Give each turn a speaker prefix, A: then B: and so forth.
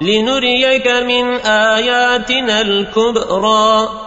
A: لنريك من آياتنا الكبرى.